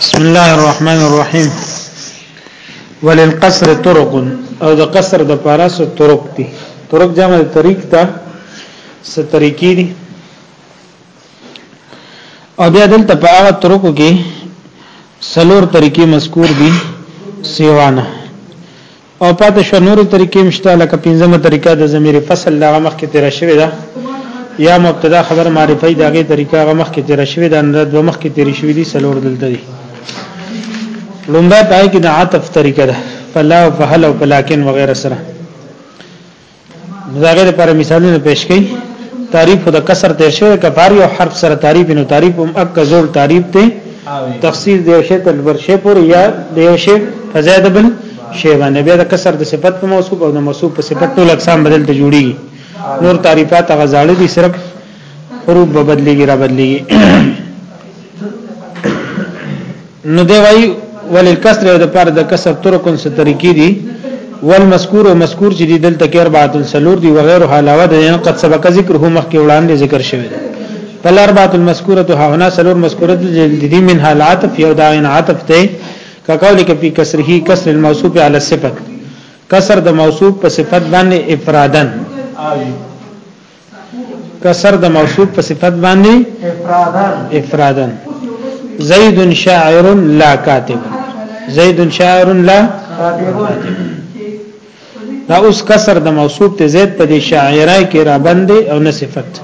بسم الله الرحمن الرحیم وللقصر طرق او د قصر د پاره سو طرق دي طرق جمع طریق ته س طریقې دي او بیا دلته په هغه طرق کې سلور طریقې مذکور دي سیوانه او پاتې شو نور طریقې مشته لکه پنځمه طریقه د ضمیر فصل دغه مخ کې تیر شوی ده یا مبتدا خبر معرفه دغه طریقه هغه مخ کې تیر شوی ده نه دوه مخ کې تیر شوی دي سلور دلته دي لومبه پای کې د عطف طریقه ده فلا او فهل او لكن وغيرها سره داغه لپاره مثالونه پیش کړي تعریف د کسر تیر شوی کفار یو حرف سره تعریف نو تعریف هم اک زور تعریف ته تفسیر دی شی تل بر شی پور یا دی شی فزاد بل شی باندې بیا د کسر د صفت په موصوف او د موصوف په صفت ټول اقسام بدل ته جوړیږي نور تعریفات غزاړي دي صرف حروف به بدليږي را بدليږي نو دی وای وللکسر د پر د کسر ترکن څه طریقې دي والمذکور او مذکور چې دي دلته کې اربعه سلور دي وغيره علاوه د ان قد سبق ذکره مخکې وړاندې ذکر شوی دی فل اربعه المذکوره هنا سلور مذکوره دي من حال عطف یو دا ان عطف ته کقول کې په کسره کسر الموصوف على الصفه کسر د موصوف په صفت باندې افرادن کسر د موصوف په صفت باندې افرادن افرادن زید شاعر لا کاتب زید شاعر لا دا اوس کسر د موصوف ته زید په دې شاعرای کې را باندې او نه صفت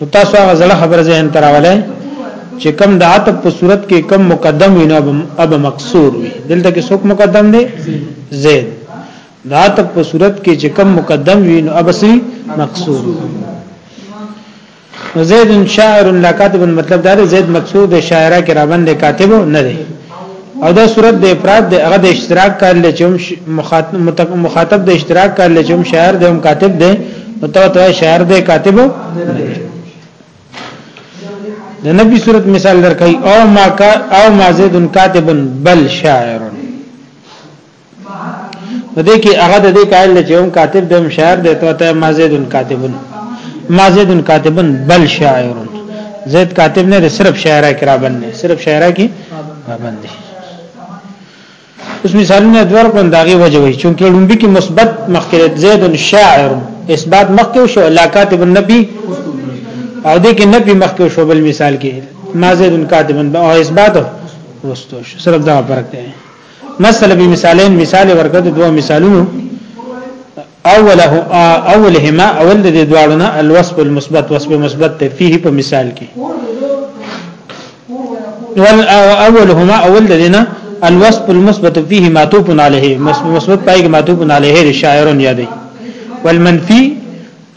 نو تاسو هغه زړه خبر ذهن تراولای چې کم د عتب په صورت کې کم مقدم وي نو اب مقصور وي دلته کې څوک مقدم دی زید د عطف په صورت کې چې کم مقدم وي نو ابسي مقصور نو زید شاعر لا کاتب مطلب دا دی زید مقصور د شاعره کې راوند کاتب نه دی او دا صورت د افراد د هغه د اشتراک کار لچوم مخاطب د اشتراک کار لچوم شاعر د هم کاتب دی نو ته ته شاعر د کاتب د نبی صورت مثال درکای او ما کا او ما زید کاتب بل شاعر نو دې کې هغه د دې قائل چې هم کاتب دم شاعر دی ته ته مازید کاتبن مازید کاتبن بل شاعر زید کاتب نه صرف شاعر کرا باندې صرف شاعر کې باندې اوس مثالونه دور کوم داغه وجه وي چې لومبي کې مثبت مخکې زید شاعر اثبات مخکې شو لا کاتب النبي او دې کې نبي مخکې شو بل مثال کې مازید کاتبن او اثبات وستو صرف دا فرق دی مثل به مثالین مثال ورکړه د دوه مثالونو اوله اولهما اول د دواړو نه الوصف المثبت وصف مثبت ته فيه په مثال کې اولهما اول د نه الوصف المثبت فيه معطوف عليه مثبت پای کې معطوف عليه شاعر یادې والمنفي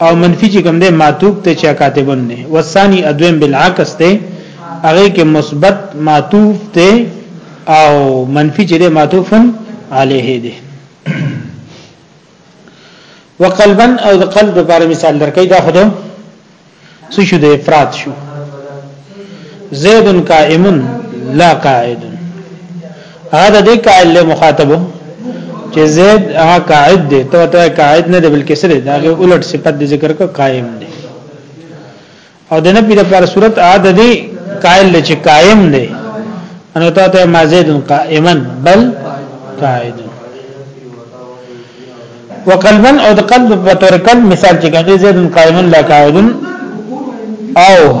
او منفی چې کوم دی معطوب ته چې کاتبن نه والثاني ادویم بالعکس ته هغه کې مثبت معطوف ته او منفی چې دی معطوفن علیه دی وقلبا او د قلب لپاره مثال درکې دا خدو څه شو د افراد شو زید قائم لا قاعد هغه د قائل له مخاطب چې زید هغه قائد دی ته ته قائد نه دی بلکې سره دا هغه الټ صفت دی ذکر کو قائم دی او د نبی د پر صورت عاد دی قائل له چې قائم دی انو ته ته ما زید قائما بل قائد وقلبا او د قلب په تور کل مثال چې کوي زید قائما لا قائد او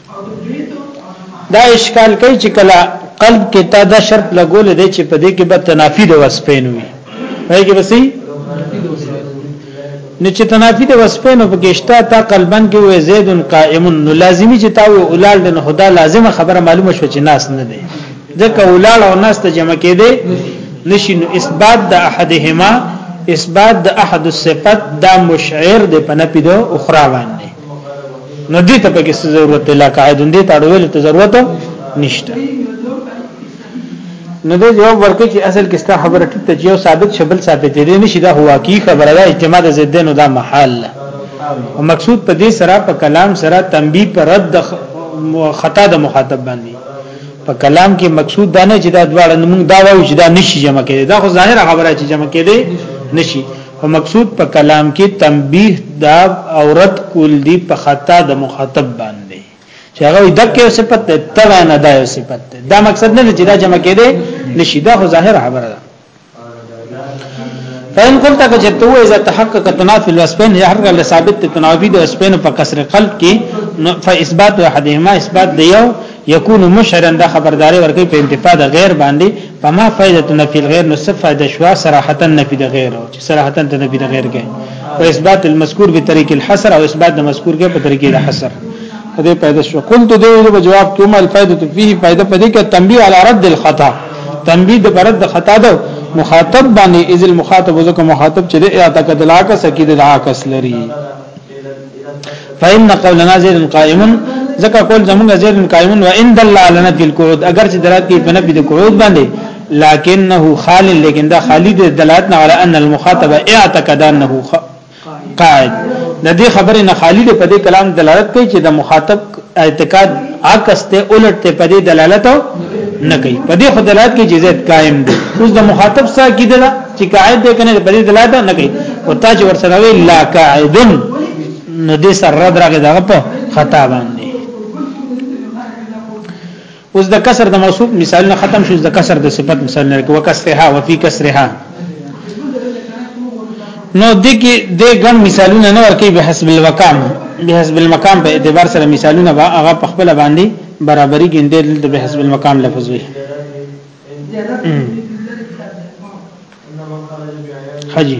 دا اشکال کوي چې کله قلب کې تا دا شرط لګول دی چې په دې کې به تنافي د وسپین وي پای کې بسې نو چې تنافي د وسپین په کېشتا تا قلبن کې وې زید قائم نو لازمی چې تا وې اولال د خدا لازمه خبره معلومه شو چې ناس نه دی ځکه اولال او ناس ته جمع کې دی نشي نو اثبات د احدهما اثبات د احد الصفات دا مشعر دی په نه پیدو اخرى باندې نو دې ته پکې ضرورت دی لا قاعده دې ته اړول ته ضرورت نشته نو دې جواب ورکړي چې اصل کې ستا خبره ټیټه چې یو ثابت شبل ثابت دی نشي دا هوا کی خبره ده اجتماع د زیدنو دا محال ده او مقصود په دې سره په کلام سره تنبیه پر رد خطا د مخاطب باندې په کلام کې مقصود دا نه چې دا دواړه موږ دا وایو چې دا نشي جمع کېدی دا خو ظاهره خبره چې جمع کېدی نشي او مقصود په کلام کې تنبیه دا عورت کول دی په خطا د مخاطب باندې چې هغه دکې صفت ته تبع نه دا صفت ده دا مقصد نه چې دا جمع کېده نشي دا خو ظاهر خبره ده فإن قلت كجتو إذا تحقق تنافي الوصفين يحرق لثابت تنافي د وصفين په کسر قلب کې فإثبات احدهما إثبات دیو یکون مشرا دا خبرداري ورکړي په انتفاع د غیر باندې په ما فائدت نفي الغیر نو څه فائدہ شوا صراحتا نفي د غیر او چې صراحتا د نفي د غیر کې او اثبات المذکور به طریق الحصر او اثبات د مذکور کې په طریق د حصر دې پیدا شو قلت دې په جواب کوم الفائده فيه فائدہ پدې کې تنبيه على رد الخطا تنبيه د رد خطا ده مخاطب باندې اذ المخاطب ځکه مخاطب چې د اعتقاد العکس کې د عکس لري فإن قولنا زيد قائم ځکه قول زمونږ زيد قائم وان دل على نفي القعود اگر چې درات کې په نفي د قعود باندې لكنه خال لیکن دا خالی د دلالت على ان المخاطب اعتقد انه قاعد د دې خبرې نه خالی د په دې کلام دلالت کوي چې د مخاطب اعتقاد عکس ته الټ ته په دې دلالت نه کوي په دې خو دلالت کې جزات قائم دي اوس د مخاطب سره کیدل چې قاعد دې کنه په دې دلالت نه کوي او تا چې ورسره وی لا قاعدن نو دې سره درغه دغه په خطا باندې اوس د کسر د موصوف مثال نه ختم شو د کسر د صفت مثال نه کوه کسرها وفي کسرها نو د کې د ګڼ مثالونه نه ورکی به حسب الوقام به حسب المقام په اعتبار سره مثالونه با هغه په خپل باندې برابرۍ ګندې د به حسب المقام لفظ وي حجی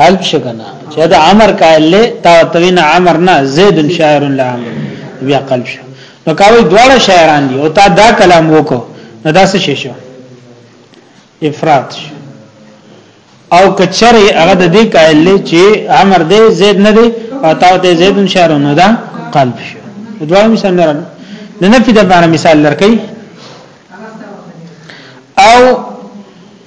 قلب شګنا چې دا امر قائل له تا توین امر نه زید شاعر لا امر بیا قلب شو نو کاوی دواړه شاعران دي او تا دا کلام وکړو نو دا څه شو افراط شو او کچره هغه د دې قائل له چې امر دې زید نه دی او تا ته زید شاعر نه دا قلب شو دواړه مثال نه راغله د نفي د بار مثال لرکې او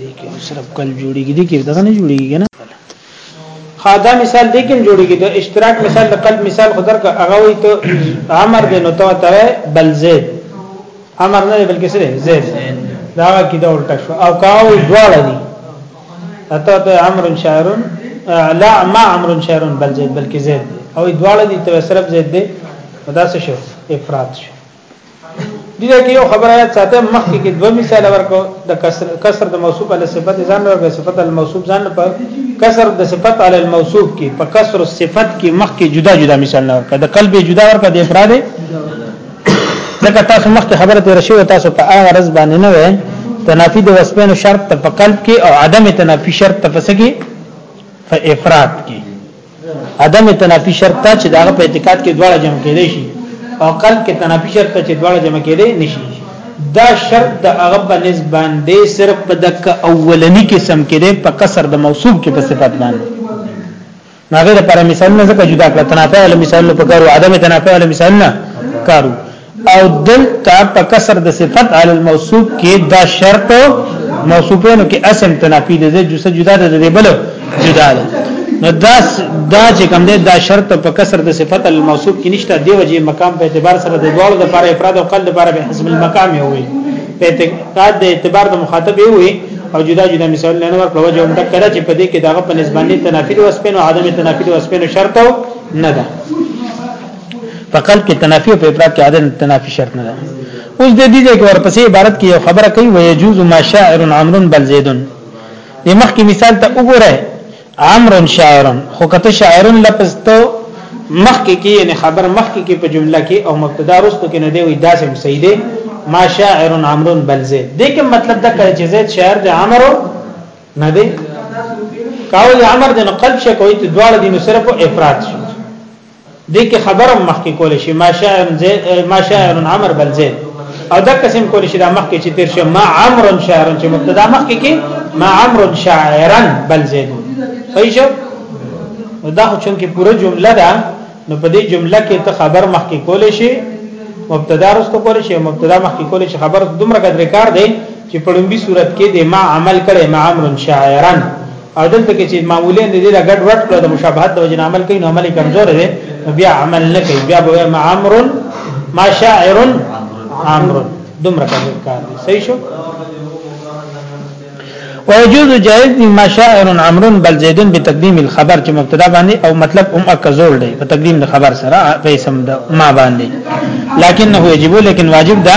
دې کې صرف کل جوړیږي دې کې دغه نه جوړیږي کنه خادا مثال دې کې جوړیږي د اشتراک مثال د قلب مثال خدر کا هغه وي ته امر دې نو ته ته بل زید امر نه بلکې سره زید دا کې دا الټا شو او کاو دواړه دي اته ته امر شاعر لا ما امر شاعر بل زید بلکې زید او دواړه دي ته صرف زید دې مداسه شو افراد شو دې کې یو خبره یاد ساته مخکې کې دوه مثال ورکو د کسر کسر د موصوف علی صفت ځان او د صفت الموصوف ځان په کسر د صفت علی الموصوف کې په کسر صفت کې مخکې جدا جدا مثال نه ورکړه د قلب جدا ورکړه د افراد دغه تاسو مخکې خبره تیر شوی تاسو په هغه غرض باندې نه وای تنافی د وسپینو شرط په قلب کې او عدم تنافی شرط په فسکه په افراد کې عدم تنافی شرط ته چې داغه په اعتقاد کې دواړه جمع کېدې شي او قلب کې تنافی شرط ته چې دواړه جمع کېدې نشي دا شرط د هغه په نسبت باندې صرف په دک اولنی قسم کې دی په کسر د موصوف کې په صفت باندې ناغه لپاره مثال نه ځکه جدا کړ تنافع له مثال په کارو عدم تنافع له مثال نه کارو او دلته په کسر د صفت علی الموصوف کې دا شرط موصوفینو کې اسم تنافی دی جو سره جدا ده دی بل جدا ده نو دا دا چې کوم دی دا شرط په کسر د صفت الموصوف کې نشته دی وجه مقام په اعتبار سره د دوړو د لپاره افراد او قل د لپاره به حسب المقام وي په اعتقاد د اعتبار د مخاطب وي او جدا جدا مثال نه ورکړو وجه هم تک کړه چې په دې کې داغه په نسبانه تنافی د وسپینو عدم تنافی د وسپینو شرط نه ده په قلب کې تنافي او په افراد کې عدم تنافي شرط نه ده اوس د دې ځای کې ورپسې عبارت کې یو خبره کوي ويجوز ما شاعر عمرو بل زیدون د مخکې مثال ته وګوره عمرو شاعر خو کته شاعر لفظ ته مخکې کې یعنی خبر مخکې کې په جمله کې او مبتدا رستو کې نه دی وي داسې صحیح دی ما شاعر عمرو بل زید دې کې مطلب دا کړي چې زید شاعر د عمرو نه دی کاول عمر د قلب شي کوي ته دواړه دي نو صرف افراد شي دې کې خبره مخکې کول شي ما شاعر زید ما شاعر عمر بل زید او دا قسم کول شي دا مخکې چې تیر شي ما عمر شاعر چې مبتدا مخکې کې ما عمر شاعرا بل زید صحیح شو دا خو چون کې پوره جمله ده نو په دې جمله کې ته خبر مخکې کول شي مبتدا رسته کول شي مبتدا مخکې کول شي خبر دومره قدر کار دی چې په لومبي صورت کې د ما عمل کړي ما امر شاعرا او دلته کې چې معمولین دې له ګډ وډ کړو د مشابهت د وجه عمل کوي نو عمل کمزور دی بیا عمل نه کوي بیا به ما امر ما شاعر امر دومره کار دی صحیح شو ويجوز جائز دي مشاعر امر بل زيدن بتقديم الخبر چې مبتدا باندې او مطلب هم اکزور دی په تقدیم د خبر سره په اسم د ما باندې لكنه يجب لكن واجب ده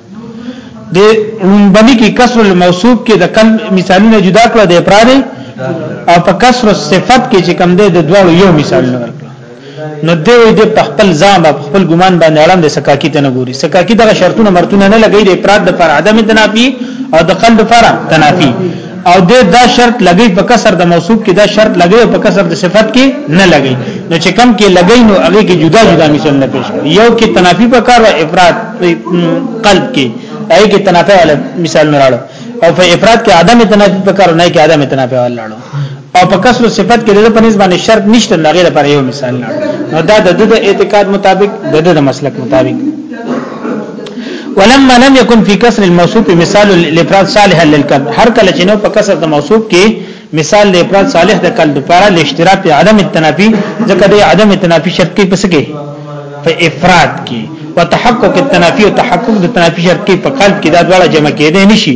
د لومبني کې کسر الموصوف کې د کل مثالونه جدا کړو د افراد او په کسر صفت کې چې کم دی د دوړو یو مثال نه ورکړ نو دی وي د خپل ځان په خپل ګمان باندې اړم د سکاکی ته نه ګوري سکاکی دغه شرطونه مرتونه نه لګي د افراد د پر عدم تنافي او د قلب پر تنافي او د دا شرط لګی په کسر د موصوف کې دا شرط لګی او په کسر د صفت کې نه لګی نو چې کم کې لګی نو هغه کې جدا جدا مثال نه پیش یو کې تنافی په کار او افراد قلب کې هغه کې تنافی مثال نه راړو او په افراد کې عدم تنافی په کار نه کې عدم تنافی ولاړو او په کسر صفت کې د پنځ باندې شرط نشته نه غیر پر یو مثال نه نو دا د د اعتقاد مطابق د د مسلک مطابق ولما لم يكن في كسر الموصوف مثال الافراد صالحا للقلب هر کله چې نو په کسر د موصوف کې مثال د افراد صالح د قلب لپاره د اشتراک په عدم التنافي ځکه د عدم التنافي شرط کې پس کې په افراد کې وتحقق التنافي او تحقق د تنافي شرط کې په قلب کې دا ډول جمع کېدې نشي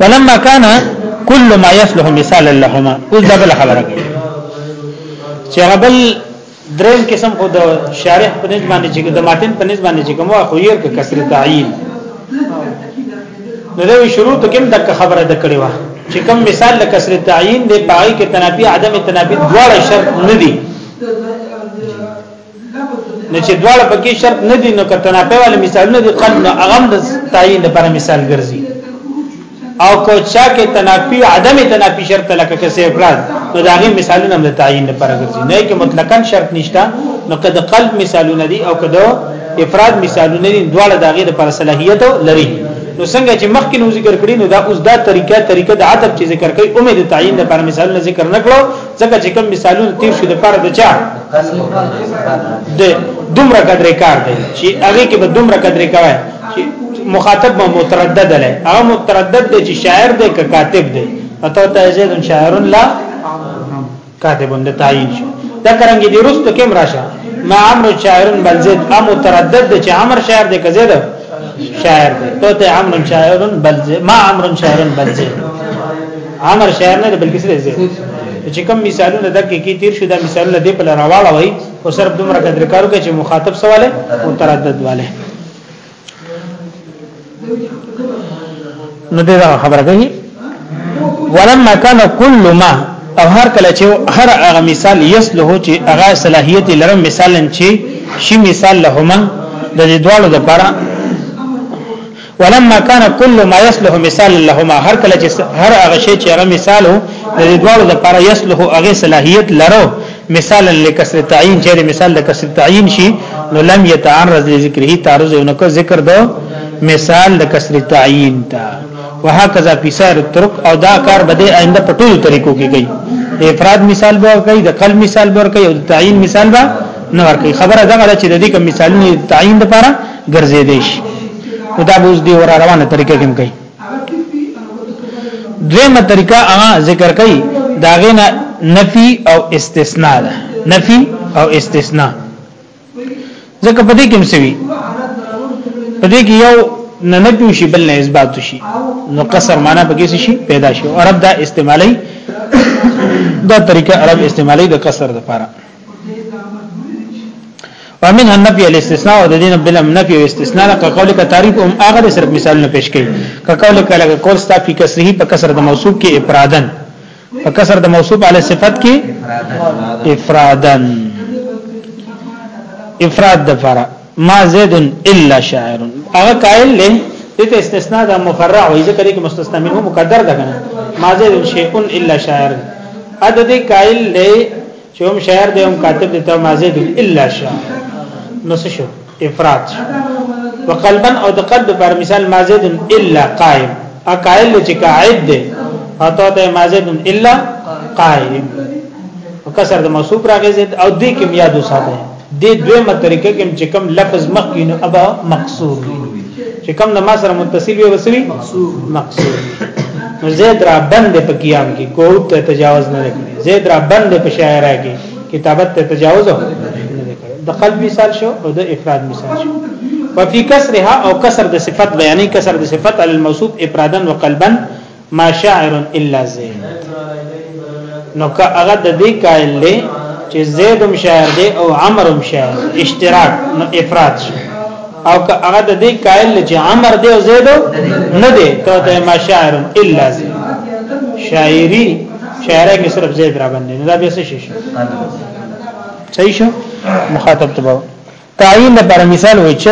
ولما كان كل ما يصلح مثالا لهما اوس دا بل خبره کوي چې هغه بل دریم قسم خو د شارح په نسبت باندې چې د ماتن په نسبت باندې چې کوم خو یې ک کسر تعین نو دا شروع ته کوم دغه خبره د کړي وا چې کوم مثال د کسر تعین د پای کې تنافي عدم تنافي دواړه شرط نه دي نو چې دواړه پکې شرط نه دي نو کته نه په والا مثال نه دي قلب نو اغم د تعین لپاره مثال ګرځي او کو چا کې تنافي عدم تنافي شرط لکه کې سه افراد نو دا غي مثالونه هم د تعین لپاره ګرځي نه کې مطلقاً شرط نشته نو کده قلب مثالونه دي او کده افراد مثالونه دي دواړه داغه د پر صلاحیت لري نو څنګه چې مخکې نو ذکر کړی نو دا اوس دا طریقه طریقه د عتب چې ذکر کوي امید تعین د پر مثال ذکر نکړو ځکه چې کوم مثالونه تیر شو د پر د چا د دومره قدر کار دی چې هغه کې به دومره قدر کوي چې مخاطب به متردد لای هغه متردد دی چې شاعر دی که کاتب دی اته ته زید شاعر لا کاتب د تعین شو دا کرانګي دی رست کوم راشه ما امر شاعر بل زید ام متردد دی چې امر شاعر دی که زید شاعر دی ته امر شاعر بل زید ما امر شاعر بل زید امر شعر نه بلکې سره زه چې کوم مثالونه دک کې تیر شو دا مثالونه دې په لراواله وای او صرف دومره قدر کارو کې چې مخاطب سواله متردد والے نو دا خبره کوي ولما كان كل ما او هر کله چې هر هغه مثال یسله چې هغه صلاحیت لرم مثال چې شي مثال لهما د دې دوالو لپاره ولما كان كل ما يصلح مثال لهما هر کله چې هر هغه شی چې هغه مثال هو د دې دوړو لپاره يصلح هغه صلاحيت لرو مثال لکسر تعین چې مثال لکسر تعین شي نو لم يتعرض لذكره تعرض یو نکو ذکر دو مثال لکسر تعین تا وهكذا في سائر الطرق او دا کار بده آینده په ټولو طریقو کې کوي د افراد مثال به کوي د قلب مثال به کوي او د تعین مثال به نور کوي خبره دا چې د دې کوم مثالونه تعین لپاره ګرځېدې شي نو دا بوز دی ور روانه طریقه کوم کوي دویمه طریقه هغه ذکر کوي دا غنه نفي او استثناء ده نفي او استثناء ځکه په دې کې مسوي په دې کې یو نه نفي شي بل نه اثبات شي نو قصر معنا به کیسه شي پیدا شي عرب دا استعمالي دا طریقه عرب استعمالي د قصر لپاره ومن النبي الاستثناء او د دین بل نفي او استثناء لکه قول کا تعریف هم هغه صرف مثالونه پیش کړي کا قول کا لکه قول ستا فی کسره په کسر د موصوف کې افرادن په کسر د موصوف علی صفت کې افرادن افراد د فرا ما زید الا شاعر هغه قائل له دته استثناء د مفرع وې ذکر کې مستثنا منه مقدر ده کنه ما زید شیء الا شاعر ا د دې قائل له چې هم شاعر دی هم کاتب دی ته ما زید الا شاعر نو څه شو افراد وقلبا او د قلب پر مثال ما زید الا قائم ا قائل چې قاعد دی او ته ته ما زید الا قائم وکسر د موصوف راغی او دې کې بیا دوه ساده د دویمه طریقه کې چې کوم لفظ مخکې نو ابا مقصور وي چې کوم د ما سره متصل وي وسوي مقصور مقصور نو زید را بند په قیام کې کوو ته تجاوز نه کړی زید را بند په شاعرای کې کتابت ته تجاوز نه کړی د قلب مثال شو او د افراد مثال شو وفي كسرها او كسر د صفت بیانې کسر د صفت علی الموصوف افرادا وقلبا ما شاعر الا زید نو که هغه د دې قائل دی چې زید هم شاعر دی او عمر هم شاعر اشتراک نو افراد شي او که هغه د دې قائل چې عمر دی او زید نه دی ته ته ما شاعر الا زید شاعری شاعره کې صرف زید را باندې نه دا به څه شي صحیح شو مخاطب تباو تعین لپاره مثال وي چې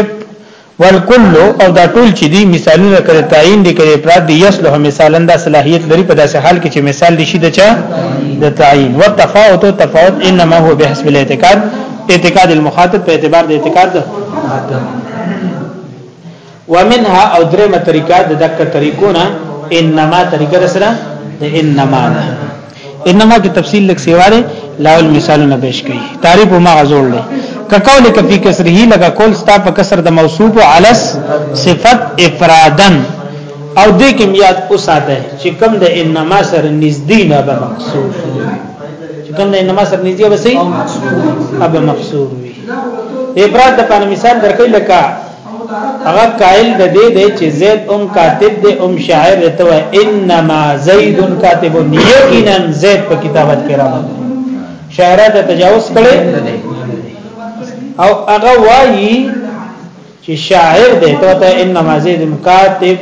والکل او دا ټول چې دي مثالونه کړي تعین دي کړي افراد دي یصلح مثالا دا صلاحیت لري په داسې حال کې چې مثال دي شي د چا د تعین او تفاوت او تفاوت انما هو بحسب الاعتقاد اعتقاد المخاطب په اعتبار د اعتقاد ده ومنها او درېمه طریقه د دک طریقونه انما طریقه سره د انما نه انما کې تفصیل لک سیواره لاول مثالونه پیش کړي تعریف ما غزول دی کقول کفی کسره لگا کول ستا په کسر د موصوف علس صفت افرادن او دې کې یاد اوساته چې کم د انما سره نږدې نه به مقصور چې کم د انما سره نږدې به سي اب مقصور وي افراد د په مثال درکې لکه هغه قائل د دې دی چې زید ام کاتب دی ام شاعر ته و انما زید کاتب یقینا زید په کتابت کې راغلی شاعر ته تجاوز کړي او هغه وایي چې شاعر دی ته انما زید کاتب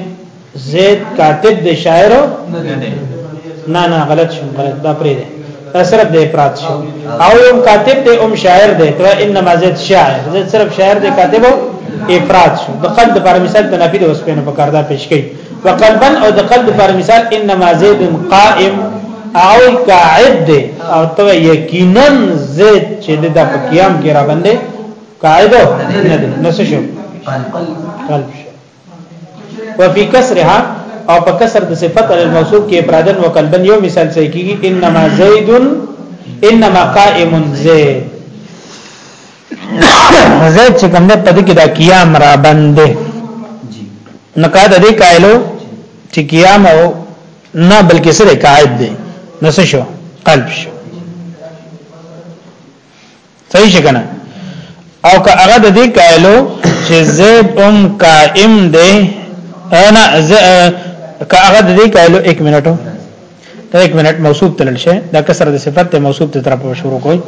زید کاتب دی شاعر نه نه غلط شو غلط دا پرې دی صرف د افراد شو او هم کاتب دی هم شاعر دی ته انما زید شاعر زید صرف شاعر دی کاتب افراد شو د قلب پر مثال د نفي د وسپینو په کاردا پیش کړي وقلبا او د قلب پر مثال انما زید قائم او قاعد دی او ته یقینا زید چې د قیام کې را باندې قاعده نه ده نو څه شو قلب قلب وفي کسرها او په کسر د صفت علی الموصوف کې افرادن وقلبن یو مثال صحیح کیږي انما زید انما قائم زید زید چې کوم نه پد کې دا قیام را بند نه کا د دې قائلو چې قیام او نه بلکې سره قائد دی نو څه شو قلب شو صحیح شګنه او که هغه د دې قائلو چې زید ام قائم دی انا که هغه د دې قائلو 1 منټو ته 1 منټ موصوف تلل شي دا کسر د صفت ته موصوف ته طرف شروع کوي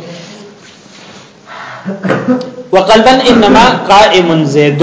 وقلبا انما قائم زید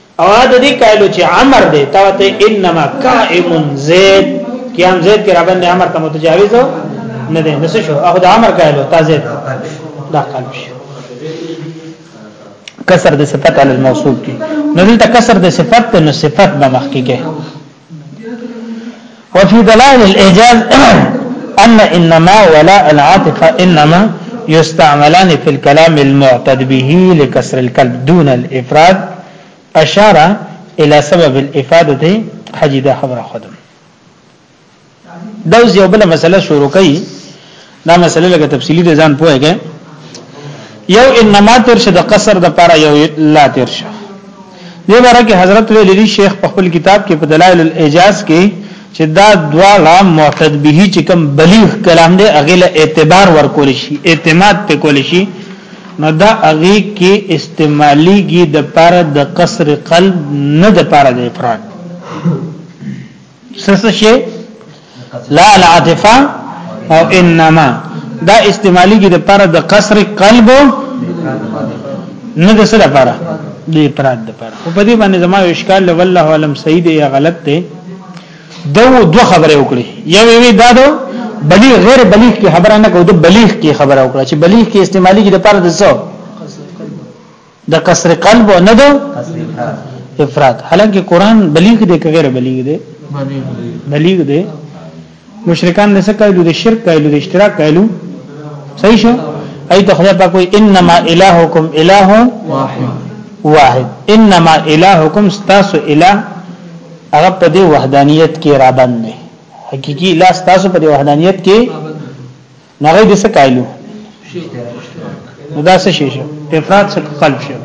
او د دې قائل چې امر دی تا ته انما قائم زید قیام زید کې را باندې امر ته متجاوز نه دی نس شو هغه د امر قائل تا زید دا قائل شي کسر د صفت علی الموصوف کې نو دلته کسر د صفت ته نو صفت به مخکې کې وفي دلائل الاعجاز ان انما ولا العاطفه انما يستعملان في الكلام المعتد به لكسر الكلب دون الافراد اشار الى سبب الافاده حجده خبر خدم دا اوس یو بل مسله شروع کړي دا مسله لکه تفصیلی د ځان پوهیږي یو انما تر شه د قصر د پاره یو لا تر شه دې باره کې حضرت ویلی شیخ په خپل کتاب کې په دلایل الاعجاز کې چې دا دواړه معتد به چې کوم بلیغ کلام دی هغه له اعتبار ورکول شي اعتماد په کول شي نو دا هغه کې استعماليږي د پاره د قصر قلب نه د پاره د افراد سس شي لا العاطفه او انما دا استعمالي کې د پر د قصر قلب نه د سره لپاره د افراد لپاره او په دې باندې زما اشکال له والله علم صحیح دی یا غلط دی دو دو خبره وکړي یو وی دا دو بلیغ غیر بلیغ کی خبره نه کو د بلیغ کی خبره وکړه چې بلیغ کی استعمالي کې د پر د څو د کسر قلب او نه د افراد حالانکه قران بلیغ دی که غیر بلیغ دی بلیغ دی مشرکان نسه کایلو د شرک کایلو د اشتراک کایلو صحیح شو ایت خدای پاک وی انما الہکم الہ واحد واحد انما الہکم استاسو الہ هغه په دې وحدانیت کې را باندې حقيقي لا استاسو په دې وحدانیت کې نو هغه دې څه کایلو نو دا څه شي شو افراد څه قلب شو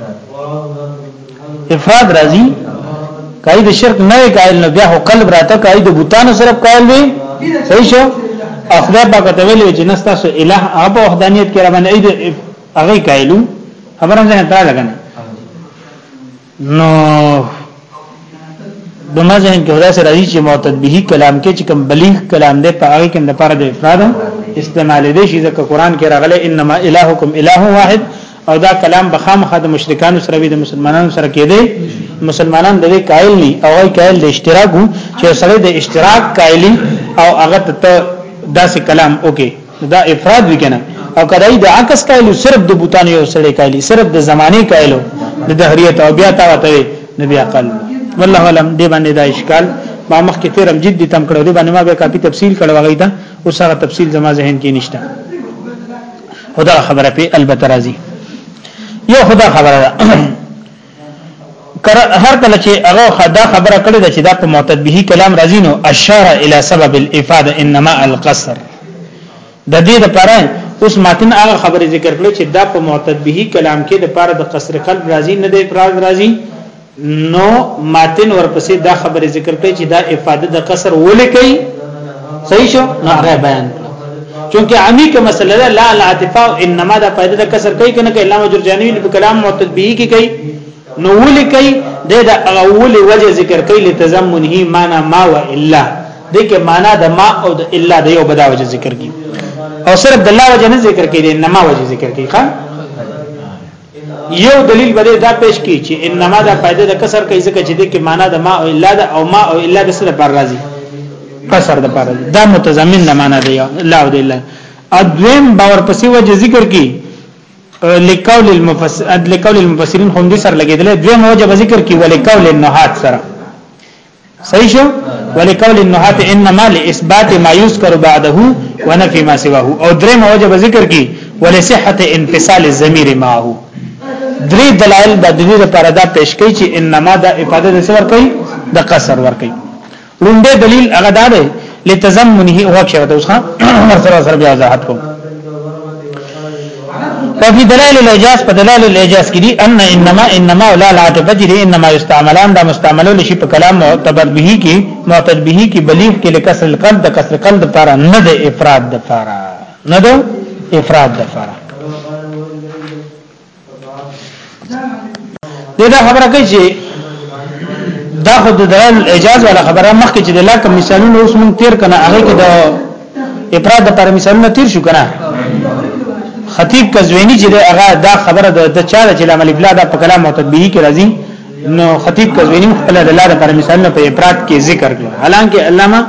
افراد راځي کای د شرک نه کایل نو بیا هو قلب راته کای د بوتانو سره کایل وي صحیح شو اخدا پاک ته ویل چې نستا سو الہ اب وحدانیت کې را باندې اې هغه کایلو خبره نه تا لګنه نو دما ذهن کې دا سره راځي چې معتد به کلام کې چې کوم بلیغ کلام دی په هغه کې د پاره د افراد استعمال دي چې ځکه قران کې راغلي انما الهکم اله واحد او دا کلام بخام خد مشرکان سره وي د مسلمانانو سره کې دي مسلمانان د دې قائل ني او هي قائل د اشتراک چې سره د اشتراک قائلي او هغه ته داسې کلام وکي دا افراد وی کنه او کدی د عکس کایلو صرف د بوتان یو سړی کایلی صرف د زمانه کایلو د دهریت او بیا تا وته نبی عقل والله علم دی باندې دا اشکال ما مخ کې تیرم جدي تم کړو دی باندې ما به کافي تفصیل کړو غوي دا اوس هغه تفصیل زما ذهن کې نشته خدا خبره په البته راځي یو خدا خبره هر کله چې هغه خدا خبره کړې ده چې دا په معتد به کلام راځي نو اشار الى سبب الافاده انما القصر د دې لپاره اوس ماتن هغه خبره ذکر کړې چې دا په معتد به کلام کې د لپاره د قصر قلب راځي نه د افراد راځي نو ماتن ورپسې دا خبره ذکر کړې چې دا افاده د قصر ولې کوي صحیح شو نو هغه بیان کړ چونکه عمی که مسله ده لا العاطفه انما دا پیدا ده کسر کوي کنه کله ما جرجانی په کلام معتد به کی کوي نو ولي کوي د دا اول وجه ذکر کوي لتزمنه معنا ما و الا د کې معنا د ما او د الا د یو بدا وجه ذکر کوي او صرف د الله وجه نه ذکر کوي انما وجه ذکر کوي خان یو دلیل به دا پیش کی چې انما دا فائدہ د کسر کوي ځکه چې د کې معنا د ما او الا د او ما او الا د سره پر راځي کسر د پر دا متضمن نه معنا دی لا او د الا ادویم باور پسې وجه ذکر کی لکول المفسر لکول المفسرین هم دي سره لګیدل دویم وجه ذکر کی ولکول النحات سره صحیح شو ولقول النحات انما لاثبات ما يذكر بعده ونفي ما سواه او درې موجب ذکر کی ولصحه انفصال الضمير معه درې دلایل د دې لپاره دا پیش کوي چې انما د افاده د څور کوي د قصر ور کوي لومبه دلیل هغه دا دی لتزمنه وغه شوه اوس ها سره سره بیا وضاحت کوم وفي دلائل الاجاز په دلائل الاجاز کې دي ان انما انما ولا العاطفه دي انما استعملان دا مستعملو لشي په کلام معتبر به کې معتبر به کې بلیغ کې لکسر القلب د کسر قلب لپاره نه د افراد لپاره نه د افراد لپاره دې دا خبره کوي چې دا خو د دلال اجازه ولا خبره مخکې چې د لا کوم مثالونه اوس مونږ تیر کنه هغه کې د افراد پر مثالونه تیر شو کنه خطیب کزوینی چې هغه دا خبره د چا چې لامل بلا دا په کلام او تطبیق کې راځي نو خطیب کزوینی خپل د لار پر مثالونه په افراد کې ذکر کړ حالانکه علامه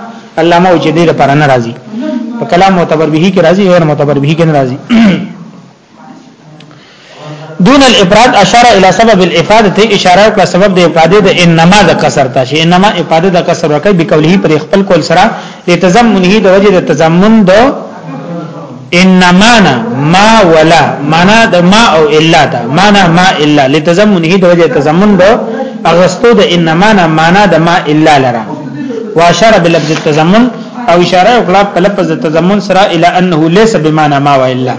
علامه وجدی لپاره ناراضي په کلام معتبر به کې راځي غیر معتبر به کې ناراضي دون الافراد اشاره الى سبب الافاده ته اشاره وکړه سبب د افاده د انما د کسر ته شي انما افاده د کسر ورکه به قوله پر خپل کول سره لتزمنه د وجه د تضمن د انما ما ولا معنا د ما او الا دا معنا ما الا لتزمنه د وجه تضمن د اغستو د انما معنا د ما الا لرا واشاره بلفظ التضمن او اشاره وکړه په لفظ التضمن سره الى انه ليس بمعنى ما والا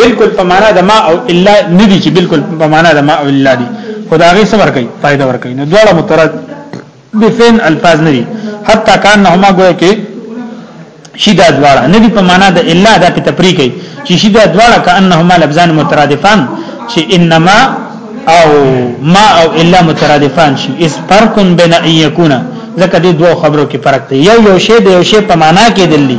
بالکل په معنا د ما او الا ندي چې بالکل په معنا د ما او الا دي خدای څه ور کوي فائدہ ور کوي نو دواړه متراد بفين الفاظ ندي حتی کان نه هما ګویا کې شیدا دواړه ندي په معنا د الا د په تفریق کوي چې شیدا دواړه کانهما لفظان مترادفان چې انما او ما او الا مترادفان شي اس فرق بین ان یکونا ځکه دې دوه خبرو کې فرق دی یو یو شی د یو شی په معنا کې دلی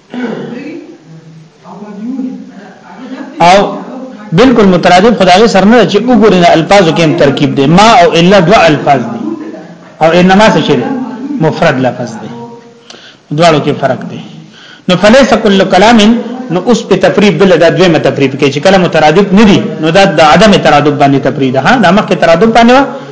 او بالکل مترادف خدای سره نه چې وګورئ نه الفاظ کې هم ترکیب دي ما او الا دوا الفاظ دي او انما څه شي مفرد لفظ دي دواړو کې فرق دي نو فلیس کل کلام نو اوس په تفریب بل دا دویمه تفریب کې چې کله مترادف نه دي نو دا د عدم ترادف باندې تفریب ده ها دا مخکې ترادف باندې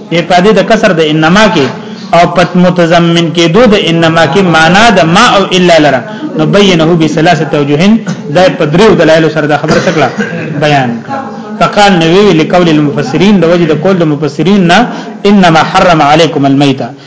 افاده د کسر د انما کې او پت متضمن کې دو د انما کې معنا د ما او الا لره نو بینه به ثلاثه توجهن د پدریو دلایل سره د خبره تکړه بیان فقال نووي لقول المفسرين د وجه د قول د مفسرین نه انما حرم عليكم الميته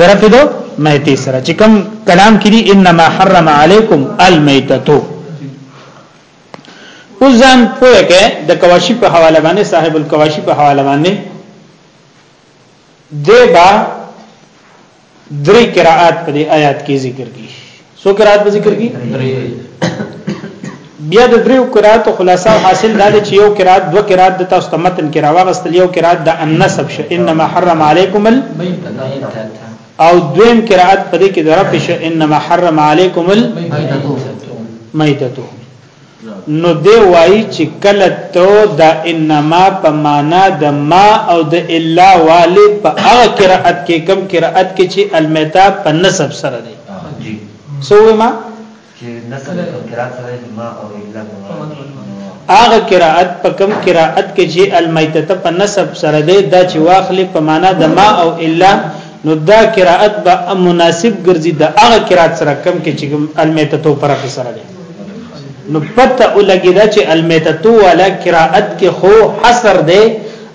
درفدو میته سره چې کوم کلام کړي انما حرم علیکم المیتتو اوس ځان پوهه کې د کواشی په حواله باندې صاحب الکواشی په حواله باندې دیبا درې قرائات په دې آیات کې ذکر کیږي سو قرات په ذکر کې بیا د دریو قرات خلاصه حاصل دا چې یو قرات دو قرات د تاسو متن کې راوغستل یو قرات د النسب شه انما حرم علیکم المیت او دویم قرات په دې کې د رب شه انما حرم علیکم المیتتو نو دی وایي چې کله تو د انما په معنا د ما او د الا والد په هغه قرأت کې کم قرأت کې چې المیتا په نسب سره دی سو ما چې نسب په قرأت سره دی ما او الا هغه قرأت په کم قرأت کې چې المیتا په نسب سره دی دا چې واخلې په معنا د ما او الا نو دا قرأت به مناسب ګرځي د هغه قرأت سره کم کې چې المیتا تو پر سره دی نو پته ولګی دا چې المیتتو والا قرائت کې خو حصر دی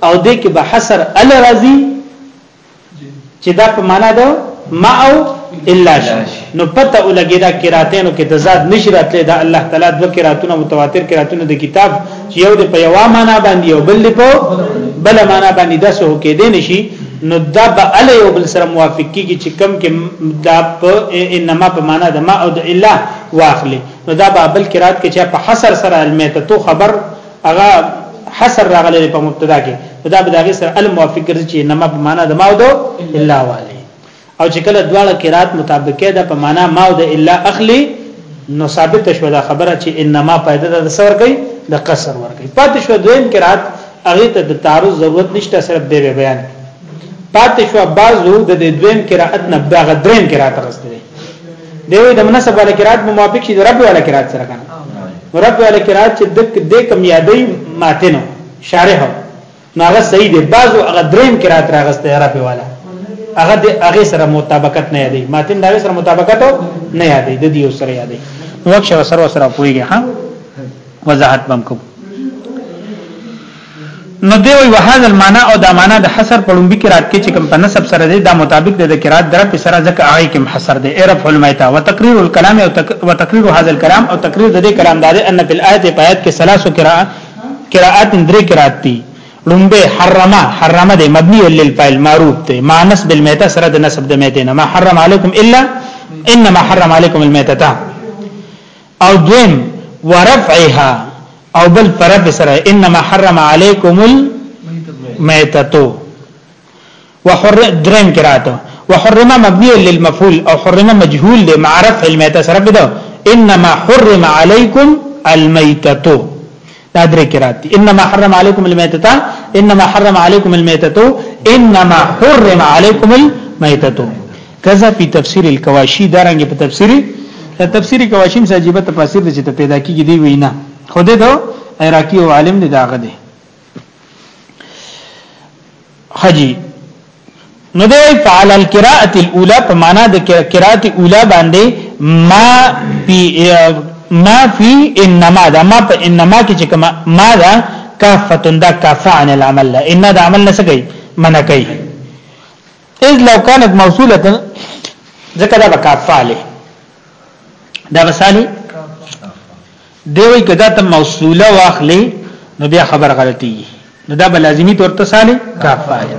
او دې کې به حصر ال راضی چې دا په معنا ده ما او الا شي نو پته ولګی دا قراتینو کې تضاد نشی راتلی دا الله تعالی دو قراتونه متواتر قراتونه د کتاب چې یو د په یو معنا باندې او بل په بل معنا باندې د سو کې دي نشي نو دا به ال یو بل سره موافق کیږي چې کم کې دا په انما په معنا د ما او د الا واخلي نو دا به بل قرات کې چې په حصر سره المیته تو خبر هغه حصر راغلی په مبتدا کې دا به دغه سره الموافق ګرځي چې نما په معنا د ما او دو الا والی او چې کله دواړه قرات مطابقه ده په معنا ما او د الا اخلي نو ثابت شو دا خبره چې انما پیدا د سور کوي د قصر ور کوي پاتې شو دویم قرات هغه ته د تعارض ضرورت نشته صرف به بیان پاتې شو بعضو د دویم قرات نه بغدرین قرات غسته دی وی د مناسب ولا قرات موافق شي د رب ولا قرات سره کنه رب ولا قرات چې د دې کم یادې ماتنو شارح نو هغه صحیح دی بعضو هغه دریم قرات راغسته رب ولا هغه د هغه سره مطابقت نه یادې ماتن دا سره مطابقت نه یادې د دې سره یادې وخت سره سره پويږي ها وضاحت بم کوم نو دی وی وهذا المعنى او دا معنا د حصر په لومبي قرات کې چې کوم په نسب سره دی دا مطابق دی د قرات درف سره ځکه هغه کې حصر دی عرف علمایتا وتقریر الكلام او تق... وتقریر هذا الكلام او تقریر د دې کلام دا دی ان په آیت په آیت کې ثلاث قراءات قراءات درې قرات دي لومبه حرمه حرمه دی مبني للفاعل معروف دی ما نسب المیتا سره د نسب د میتینه ما حرم علیکم الا انما حرم علیکم المیتتا او دویم ورفعها او بل پرب سره انما حرم علیکم المیتتو وحر درم کراته وحرم مبني للمفعول او حرم مجهول دی مع رفع المیته سره بده انما حرم علیکم المیتتو دا درې قرات دي انما حرم علیکم المیتۃ انما حرم علیکم المیتۃ انما حرم علیکم المیتۃ کذا په تفسیر الکواشی درنګ په تفسیر تفسیر کواشی هم عجیب تفاسیر د چې پیدا کیږي دی وینا خوده دا عراقی او عالم دی داغه دی حجی نو دی وی فعل القراءه الاولى په معنا د قراءت الاولى باندې ما فی ما فی انما دا ما په انما کې چې کما ما دا کافتن دا کافه عن العمل لا ان دا عمل نه سکی من کوي اذ لو كانت موصوله ذکر دا کافه علی دا وسالی دی وی کدا ته موصوله واخلې نو بیا خبر غلطي نو دا به لازمی تور ته سالی کفایه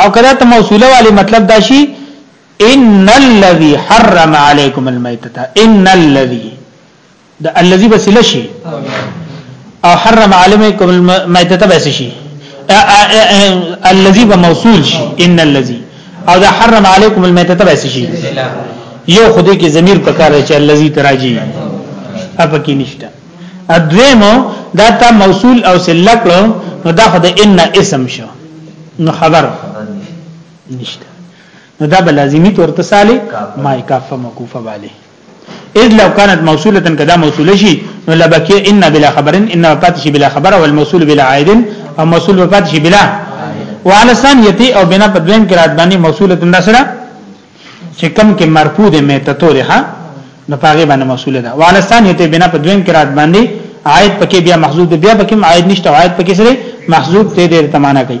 او کدا ته موصوله والی مطلب دا شي ان الذي حرم عليكم الميتة ان الذي دا الذي بس لشي او حرم عليكم الميتة بس شي الذي بموصول شي ان الذي او دا حرم علیکم المیته تبع شي یو خدای کې ضمیر پکار چې الذی تراجی اپ کې نشته ادویمو دا تا موصول او سله کړو نو دا خدای ان اسم شو نو خبر نشته نو دا بلازمی تور تسالی مای کافه مکوفه بالی اذ لو كانت موصوله کدا موصوله شي نو لبکه ان بلا خبر ان وفات شي بلا خبر او الموصول بلا عائد او موصول وفات شي بلا وعلى ثانيتي او بنا په دویم کې راتبانی موصوله تنده سره چې کم کې مرفوع ده مې تطور ها نو پاګه باندې موصوله ده وعلى ثانيتي بنا په دویم کې راتبانی عائد پکې بیا محذوب بیا پکې عائد نشته عائد پکې سره محذوب ته دې تمانه کوي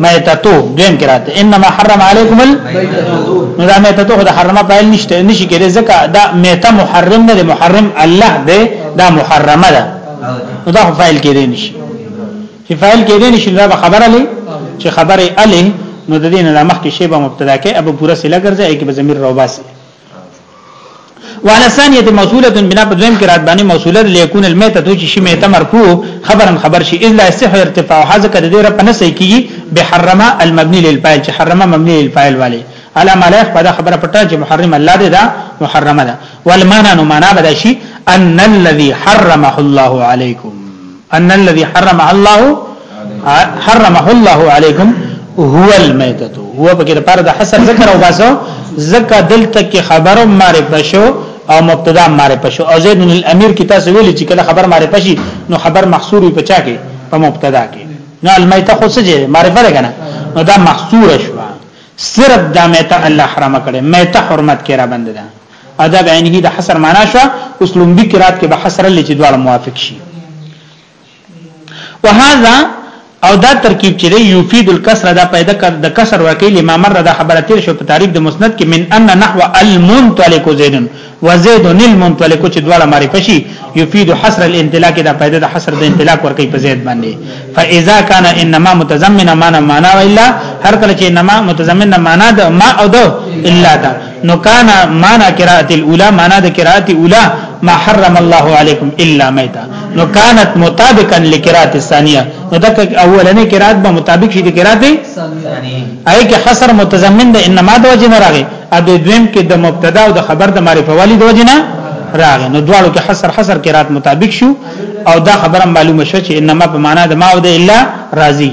میتتو دویم قرات انما حرم علیکم المیتتو نو دا میتتو خو د حرمه فاعل نشته نشي کېږي ځکه دا میته محرم نه دی محرم الله دی دا محرمه ده نو دا فاعل کېږي نشي چې فاعل کېږي نشي دا خبره لې چې خبره الی نو د دې نه مخکې شی به مبتدا کې ابو پورا سلا ګرځي کې به ضمیر روباسي وانا ثانیه موصوله بنا په دویم قرات باندې موصوله لیکون المیته تو چې شی میته مرفوع خبرن خبر شي الا صح ارتفاع حذف کړه دې رب نه صحیح کیږي بحرمه المبني للفاعل چې حرمه مبني للفاعل والی على ما لا يخفى دا خبره پټه چې محرم الله دې دا محرمه ده والمانا نو معنا بدا شي ان الذي حرمه الله عليكم ان الذي حرم الله حرمه الله عليكم هو الميتة هو بګر پر د حسر ذکر او باسو زکه دلته کې خبرو معرفه شو او مبتدا معرفه شو او زید بن الامیر کی تاسو ویل چې کله خبر معرفه شي نو خبر محصور وي پچا کې په مبتدا کې نو المیته خو څه جې معرفه ده کنه نو دا محصور شو صرف دا میته الله حرام کړي میته حرمت کې را بند ده ادا بعینه د حصر معنا شو اوس لومبي قرات کې به حصر لچې دواړه موافق شي وهذا او دا ترکیب چې دی یفید الکسر دا پیدا کړ د کسر ورکی لما مر دا خبره تیر شو په تعریف د مسند کې من ان نحو المنطلق زید وزید المنطلق چې دواړه معرفه شي یفید حصر الانطلاق دا پیدا د حصر د انطلاق ورکی په زید باندې فاذا كان انما متضمن معنا معنا الا هر کله چې انما متضمن معنا د ما او د الا دا نو کان معنا قرات الاولى معنا د قرات الاولى ما حرم الله عليكم الا ميتا نو كانت مطابقا لقرات الثانيه نو دک اولنې قرات به مطابق شي د قرات ثانيه اي کې حصر متضمن د انما د وجه نه راغي ا د دویم کې د مبتدا او د خبر د معرفه والی د وجه نه راغي نو دواړو کې حصر حصر قرات مطابق شو او دا خبره معلومه شوه چې انما په معنا د ما او د الا راضي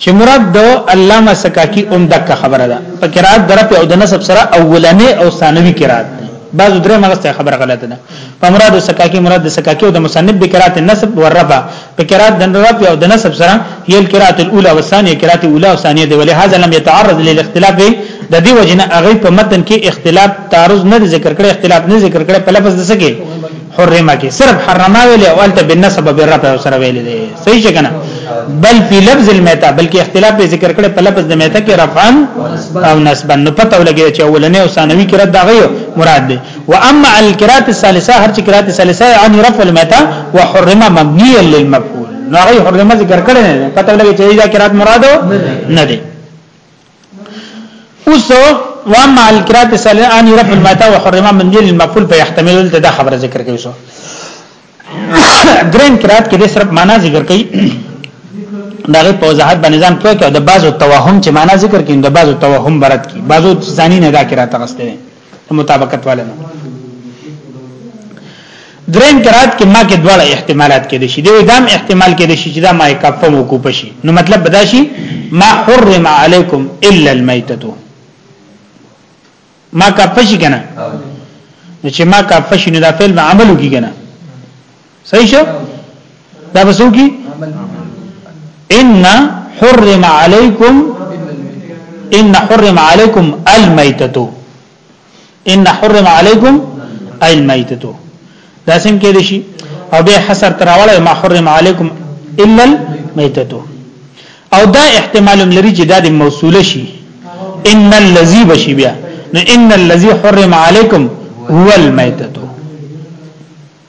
چې مراد د علامه سکاکی اوم دک خبره ده په قرات درف او د نسب سره اولنې او ثانوي قرات ده بعض درې مغسته خبره غلطه ده په مراد سکاکی مراد د سکاکی او د مصنف به قرات النسب والرفع په قرات د رفع او د نسب سره هي القرات الاولى والثانيه قرات الاولى والثانيه ده ولهذا لم يتعرض للاختلاف د دې وجنه هغه په متن کې اختلاف تعرض نه ذکر کړي اختلاف نه ذکر کړي په لفظ د سکه حرمه کې صرف حرمه ویل او الته بالنسب بالرفع سره ویل دي صحیح څنګه نه بل په لفظ المیتا بلکې اختلاف به ذکر کړي په لفظ د میتا کې رفعا او نسبا نو پته ولګي چې اولنې او ثانوي کې رد غي مراد دي واما القرات الثالثه هر چې قرات الثالثه عن رفع المیتا وحرم مبني للمفعول نو غي حرمه ذکر کړي نه پته ولګي چې دا قرات مراد نه دي اوس واما الکرات سلن ان رب المتا وحرم من دين المقبول په يحتمل ته دا خبره ذکر کوي سو درین کرات کې د صرف معنا ذکر کوي دغه په وضاحت باندې ځان کوی او د بعضو توهم چې معنا ذکر کین د بعضو توهم برت کی بعضو ځانی نه دا کرات غسته مطابقت والا نه دریم قرات کې ما کې دواړه احتمالات کې دي شي دی دام احتمال کې دي شي چې دا ما کفه موقوف شي نو مطلب بدا شي ما حرم علیکم الا المیتتو ما کفه شي کنه نو چې ما کفه شي نو دا فعل عملو کې کنه صحیح شو دا بسو کی ان حرم علیکم ان حرم علیکم المیتتو ان حرم علیکم المیتتو دا سم کې دي شي او به حسر تراوله ما حرم علیکم الا المیتتو او دا احتمال لري چې دا د موصوله شي ان الذي بشي بیا نو ان الذي حرم علیکم هو المیتتو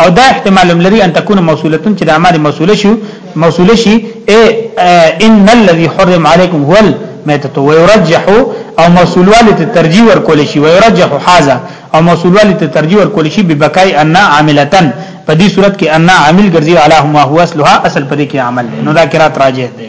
او دا احتمال لري ان تكون موصوله چې د اعمال موصوله شي موصوله شي ان الذي حرم عليكم هو الميتة ويرجح او موصول والي ته ترجیح ورکول شي ويرجح هذا او موصول والي ته ترجیح ورکول شي ببقاء ان عاملتن په دې صورت کې ان عامل ګرځي علی هما هو اصلها اصل پدې کې عمل نو دا قرات راجح دی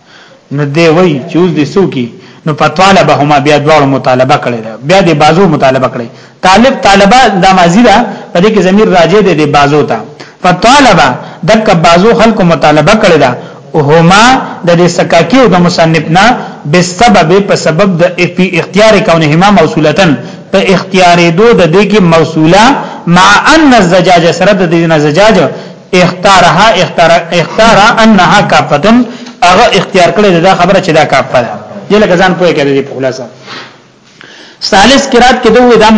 نو دی وای چې اوس دې سوکي نو په طالبه هما بیا دواړو مطالبه کړي دا بیا دې بازو مطالبه کړي طالب طالبه د ماضی دا په دې کې ضمیر راجع دی دې بازو ته فطالبه دک بازو خلق مطالبه کړي دا هما د دې سکاکی او د مصنف نه به سبب په سبب د په اختیار کونه هما موصولتن په اختیار دو د دې کې موصوله مع ان الزجاج سره د دې نه زجاج اختارها اختار اختار انها کافتن هغه اختیار کړی دا خبره چې دا کافه ده یله کزان پوهه کړی دی په خلاصه ثالث قرات کې دوه دا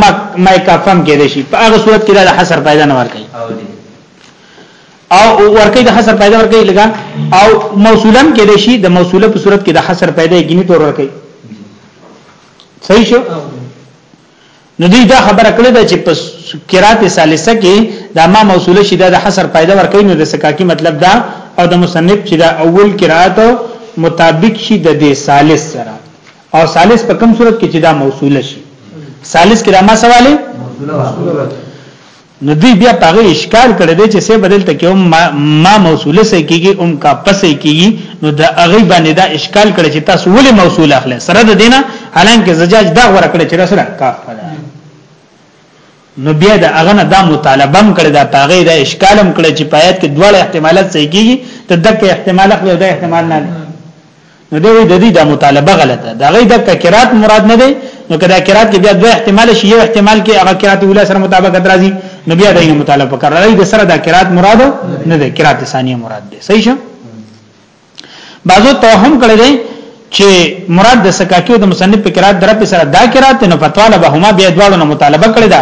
ما کافم کې دي شي په هغه صورت کې دا حصر پیدا نه ورکړي او ورکه د حصر پیدا ورکه لګا او موصولم کې د شی د موصوله په صورت کې د حصر پیدا غنی تور ورکه صحیح شو نو دوی دا خبره کړې ده چې په قرات ثالثه کې دا ما موصوله شي د حصر پیدا ورکوي نو د سکاکی مطلب دا او د مصنف چې دا اول قرات مطابق شي د دې ثالث سره او ثالث په کوم صورت کې چې دا موصوله شي ثالث کې دا ما سواله نو دوی بیا په هغه اشکال کړی دی چې سه بدل ته کوم ما, ما موصوله سه کیږي اوم کا پسې کیږي نو د هغه باندې دا اشکال کړی چې تاسو ولې موصول اخلي سره د دینه حالانکه زجاج دا غوړه کړی چې سره کاف پدا نو بیا د هغه نه دا مطالبه هم کړی دا پاغه دا اشکال هم کړی چې پایت کې دوه احتمالات صحیح کیږي ته دغه احتمال خپل دا احتمال نه نو دی وی د دې د مطالبه غلطه دا غي د ککرات مراد نه دی نو کدا کرات کې بیا دوه احتمال شي یو احتمال کې هغه کرات ولا سره مطابقت راځي نو بیا دغه مطالبه کوي راځي د سره د کرات مراد نه دی کرات ثانیه مراد دی صحیح شه بعضو توهم کړی دی چې مراد د سکاکیو د مصنف کرات درپه سره دا کرات نه فتوا له هما بیا دواړو مطالبه کړی دا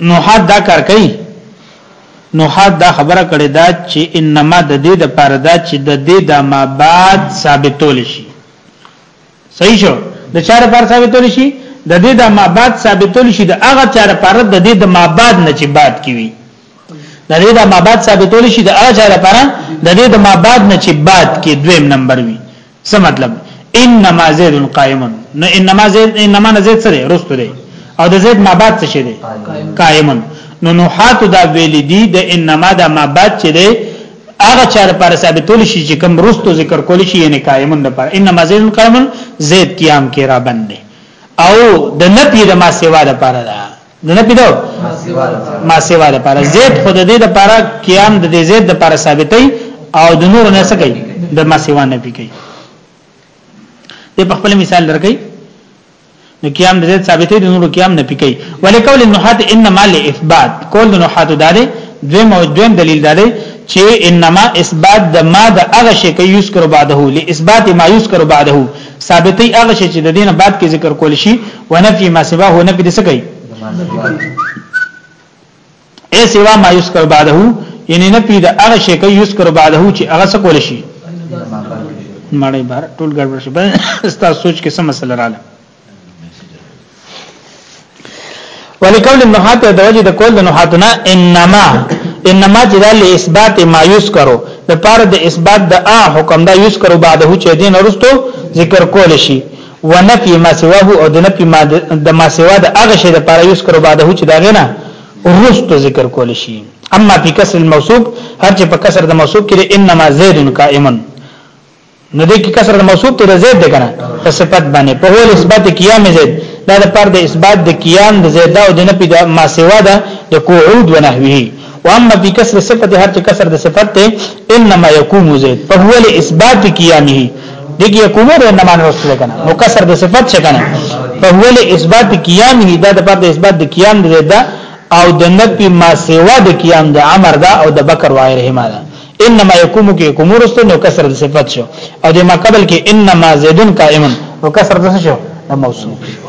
نوحات دا کار کوي نوحات دا خبره کړې ده چې انما د دې د پاره ده چې د دې د ما بعد ثابتول شي صحیح شو د چاره پر ثابتول شي د دې د ما بعد ثابتول شي د هغه چاره پر د دې د ما بعد نه چې بعد کیوي د دې د ما بعد ثابتول شي د هغه چاره پر د دې د ما بعد نه چې بعد کې دویم نمبر وي څه مطلب انما زید قائم نو انما زید انما زید سره رستو دی او د زید مابعد څه شي دی قائم نو نوحات دا ویل دي د انما د مابعد چې دی هغه چاره پر ثابتول شي چې کوم رستو ذکر کول شي یعنی قائم د پر انما زید قائم زید قیام کې را باندې او د نفي د ما سیوا د پر ده نو نه پیدو ما سیوا د پاره زید خود دې د پاره قیام د دې زید د پاره ثابتې او د نور نه سکی د ما سیوا نه پی کوي دې په خپل مثال درکې نو قیام د زید ثابتې د نور قیام نه پی کوي ولې قول النحات انما لاثبات قول د نحات داله دویم او دویم دلیل داله چې انما اثبات د ما د هغه شی کې یذکر بعده لاثبات ما یذکر بعده ثابتې هغه شی چې د دینه بعد کې ذکر کول شي ونفي ما سواه نفي د څه کوي اي سوا ما يذكر بعده یعنی نفي د هغه شی کوي يذكر بعده چې هغه څه کول شي مړی بار ټول ګډوډ شي بس تاسو سوچ کې څه مسله رااله ولکول النحات د وجه د کول د نحاتنا انما انما جدا له اثبات ما يذكر د پاره د اثبات د ا حکم دا يذكر بعده چې دین ورستو ذکر کول شي ونفي ما سواه او د نفي ما د ما سوا د هغه شی د پاره یذکر بعده چې دا غنه رست ذکر کول شي اما په کسر الموصوف هر چې په کسر د موصوف کې انما زید قائم نو د کې کسر د موصوف ته زید ده کنه په صفت باندې په هول اثبات قیام زید دا د پر د اثبات د قیام د زید او د نفي د ما سوا د قعود ونحوه واما بکسر صفت هر چې کسر د صفت ته انما يقوم زيد فهو لاثبات قيامه دغه يقوم د انما نوصل کنه نو کسر د صفت څه کنه فهو لاثبات قيامه دا د پر د اثبات د قيام د ده او د نبي ما سوا د قيام د امر ده او د بکر وایره ما ده انما يقوم کې کوم رسته نو کسر د صفت شو او د ما قبل کې انما زيدن قائم نو کسر د څه شو د موصوف شو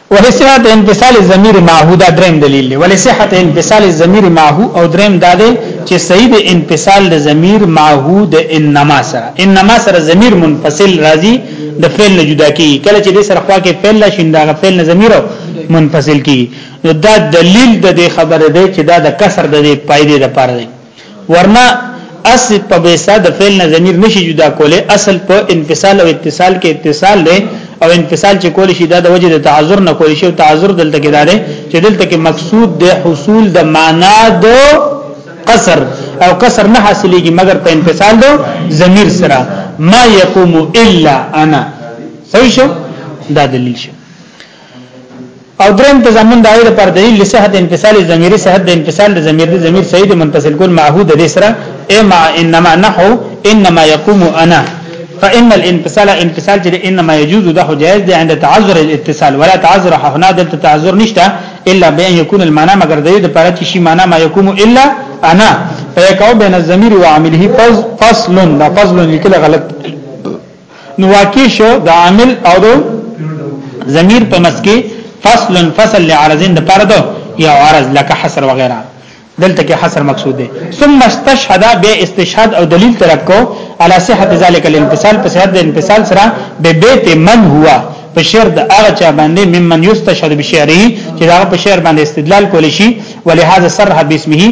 ولصحت انفصال الضمير معه دا دریم دلیل دی ولصحت انفصال الضمير معه او دریم دا دی چې صحیح د انفصال د ضمیر معه د انما سره انما سره ضمیر منفصل راځي د فعل نه جدا کیږي کله چې د سره خوا کې فعل لا شین دا فعل نه ضمیر منفصل کیږي نو دا دلیل د دې خبره ده چې دا د کسر د دې پایدې د پاره دی ورنه اصل په بیسا د فعل نه ضمیر نشي جدا کوله اصل په انفصال او اتصال کې اتصال دی او انفصال چې کول شي دا د وجه د تعذر نه کول شي او تعذر دلته کې دا دی چې دلته کې مقصود د حصول د معنا د قصر او قصر نه حاصلېږي مګر په انفصال د ضمیر سره ما يقوم الا انا صحیح شو دا دلیل شو او دریم تضمن دایې د پر دلیل لصحت انفصال ضمیری صحت د انفصال د ضمیر د ضمیر سید منفصل کول معهود د سره ای مع انما نحو انما يقوم انا فان الانفصال انفصال چې انما يجوز ده جائز ده عند تعذر الاتصال ولا تعذر هنا دلته تعذر نشته الا بان يكون المعنى مگر د دې لپاره چې شی معنی ما يقوم الا انا فيقع بين الضمير وعامله فصل لا فصل لیکل غلط نو واقع شو د عامل او د ضمیر په مسکی فصل فصل لعرضین د پر دو یا عرض لکه حصر وغیرہ دلته کې حصر مقصود دی ثم استشهد به استشهاد او دلیل طرف کو على صحت ذلك الانفصال په صحت د انفصال سره به بیت من هوا په شعر د هغه چا باندې ممن یستشهد بشعره چې دا په شعر باندې استدلال کول شي ولهذا صرح باسمه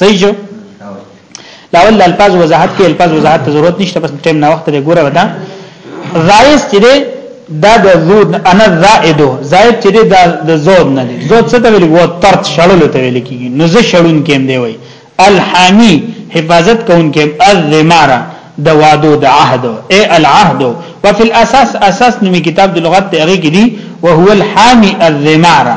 صحیح شو لاول د الفاظ وضاحت کې الفاظ وضاحت ته ضرورت نشته بس ټیم نه وخت لري ګوره ودا زایس چې دا د زود انا زائدو زائد چې دا د زود نه دی زود څه ته ویل وو ترت شړل ته ویل کیږي نو زه شړون کېم دی وای الحامی حفاظت کون کېم الذماره د وادو د عهد اي العهد وفي الاساس اساس نومي کتاب د لغت ته هغه کې دي وهو الحامی الذماره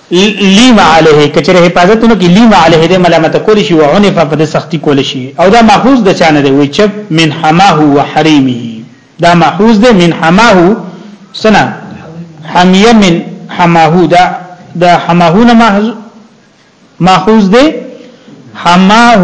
لیم علیه کچره حفاظتونو کې لیم علیه د ملامت کول شي او عنف په د سختی کول شي او دا ماخوذ د چانه دی وی چې من حماه و حریمه دا ماخوذ دی من حماه سنا حمیه من حماه دا د حماه نه ماخوذ دی حماه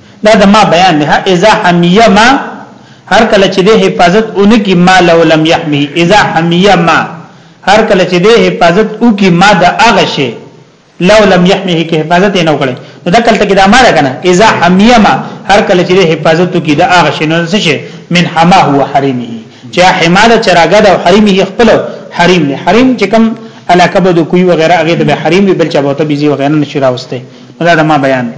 دا د ما بیان ده اذا حمیه ما هر کله چې د حفاظت اونکی ما لو لم يحمي اذا حمیه ما هر کله چې د حفاظت او کی ما د اغه شي لو لم يحمي کی حفاظت نه وکړي نو دا کله کې دا ما ده کنه اذا حمیه ما هر کله چې د حفاظت او کی د اغه شي نو څه شي من حما هو حرمه چې حماله چراغه د حرمه خپل حریم نه حریم چې کوم علاقه بده کوي وغیرہ هغه د حریم به بل چا بوته بيزي وغیرہ نشي راوسته دا د ما بیان دی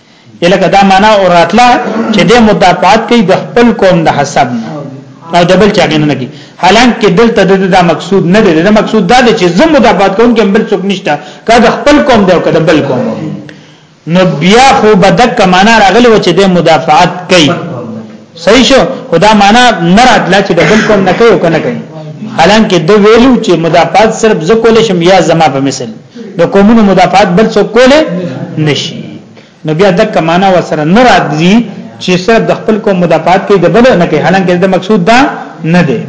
الکه دا معنا او راتلا چې د مدافعات کوي د خپل قوم د حساب نه او د بل چا نه کوي حالانکه دلته د دا مقصود نه دی دا مقصود دا دی چې زم مدافعات کوم کې بل څوک نشته کا د خپل قوم دی او کا د بل قوم نو بیا خو بدک معنا راغلی و چې د مدافعات کوي صحیح شو خدا معنا نه راتلا چې د بل کوم نه کوي کنه کوي حالانکه د ویلو چې مدافعات صرف زکول شم یا زما په مثل د قومونو مدافعات بل څوک کوله نشي نو بیا د کمانه وسره نه راځي چې صرف د خپل کوم مدافعات کوي د بل نه کوي حالانکه د مقصود دا نه دی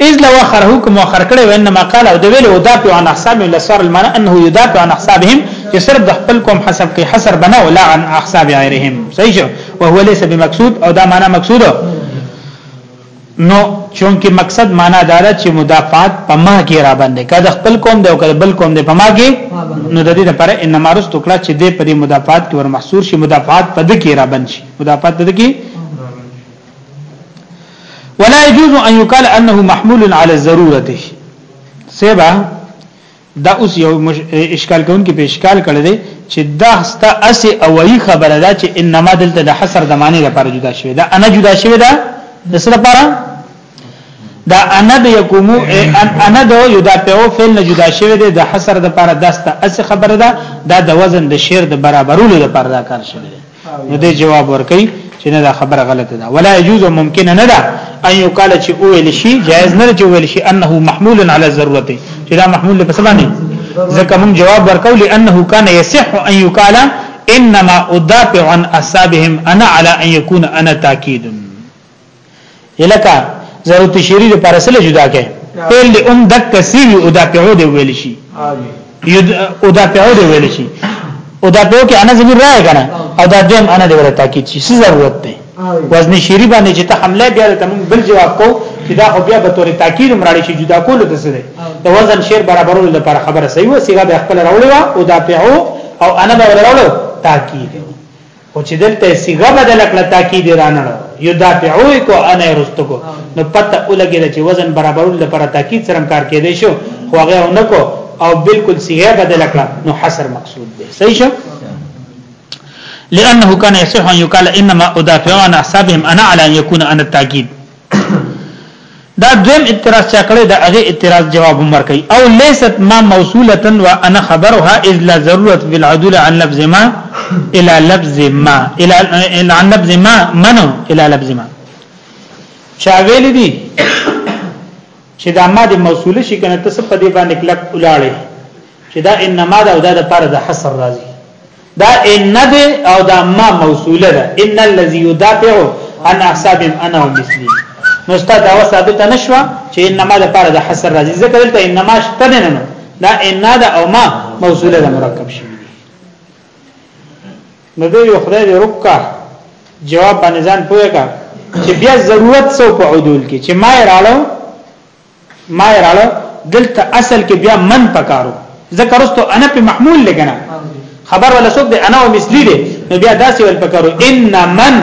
اذ لو اخره کوم اخر کړي وانما قال او دویل او دافع عن احساب لسوار المعنى انه يدافع عن احسابهم چې صرف د خپل کوم حسب کې حصر بنا ولا عن احساب غیرهم صحیح شو وهو ليس بمقصود او دا معنا مقصود نو چونکه مقصد معنا دار چې مدافعات په ما کې را باندې کله خپل کوم دی او کله بل کوم دی په ما کې نو د دې لپاره انما رست کړه چې دې په مدافعات کې ور محصور شي مدافعات په دې کې را باندې مدافعات د دې کې ولا يجوز ان يقال انه محمول على الضروره سبا دا اوس یو اشکال کون کې په اشکال کړی دی چې دا ستا اسی اوئی خبره ده چې انما دلته د حصر د معنی لپاره جدا شوی دا انا جدا شوی دا د سره لپاره دا انا د یقومو انا د یو دا په فعل نه جدا شوی دی د حصر د لپاره دا ستا اسی خبره ده دا د وزن د شعر د برابرولو لپاره دا کار شوی نو دې جواب ورکړي چې نه دا خبره غلطه ده ولا يجوز ممکن نه ده ان یو کال چې او ویل شي جائز نه چې ویل شي انه محمول على ضرورت چې دا محمول په سبا نه ځکه موږ جواب ورکو لانه کان يصح ان يقال انما ادافع عن اصحابهم انا على ان يكون انا تاكيد الکه ضرورت شری د پر سره جدا کې پیل د ام دک کسی او دا پیو دی ویل شي او دا پیو دی ویل شي او دا پیو کې انا زمير راي کنه او دا دیم انا دی ورته تاکید شي څه ضرورت دی وزن شری باندې چې ته حمله بیا ته موږ بل جواب کو چې دا خو بیا به تورې تاکید مراړي شي جدا کول د څه دی د وزن شیر برابرولو لپاره خبره صحیح و سیغه به خپل راولې او دا پیو او انا به راولو تاکید او چې دلته صيغه بدل کړه تاکید رانړ یدافعو کو انا رستکو نو پته ولګی چې وزن برابرول لپاره تاکید سره کار کېدې شو خو هغه اونکو او بالکل صيغه بدل کړه نو حصر مقصود دی صحیح شو لانه كان يصح ان يقال انما ادافع عن احسابهم انا على ان يكون انا التاكيد دا دویم اعتراض چا کړی دا هغه اعتراض جواب عمر کوي او ليست ما موصوله وانا خبرها اذ لا ضرورت بالعدول عن لفظ ما الى لفظ ما الى عن لفظ ما من الى لفظ ما چا ویل دي چې دا ما د موصوله شي کنه تاسو په دې باندې کلک ولاړې چې دا انما دا او دا د پر د حصر راځي دا ان ده او دا ما موصوله ده ان الذي يدافع عن احسابهم انا ومثلي نو استاد دا ثابت نشوه چې انما د پاره د حصر راځي ذکر دلته انما شته نه نه دا ان ده او ما موصوله ده مرکب شي نو دی یو خدای دې رکا جواب باندې ځان پوهه کا چې بیا ضرورت سو په عدول کې چې ما راړو ما یې راړو دلته اصل کې بیا من پکارو ځکه رستو انا په محمول لګنه خبر ولا څوک دی انا او مثلی دی نو بیا داسې ول پکارو ان من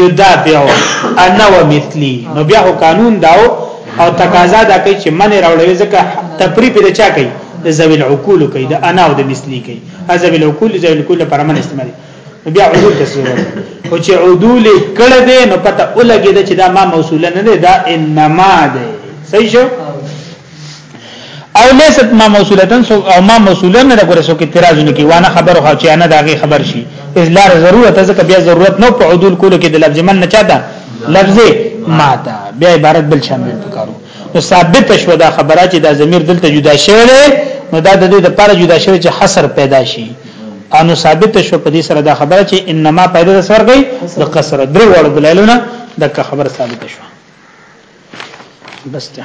یدافع انا و مثلی نو بیا هو قانون داو او تقاضا دا کوي چې من راوړوي ځکه تفری په چا کوي د ذوی العقول کوي د انا او د مثلی کوي ذوی العقول ذوی العقول پر من استعمالي بیا عدول تصویر او چې عدول کړه دې نو پته ولګي چې دا ما موصوله نه ده دا انما ده صحیح شو او لیست ما موصولتن سو او ما موصولن نه غره سو کې اعتراض نه کی وانه خبر خو چې انا داغه خبر شي اظهار ضرورت ځکه بیا ضرورت نو په عدول کولو کې د لفظ من نه چاته لفظ ماته بیا عبارت بل شامل پکارو نو ثابت شو دا خبره چې دا ضمیر دلته جدا شوی نو دا د دې لپاره جدا شوی چې حصر پیدا شي انو ثابت شو په دې سره دا خبره چې انما پیدا د سر گئی د قصر درې وړ دلایلونه دا خبره ثابت شو بس ته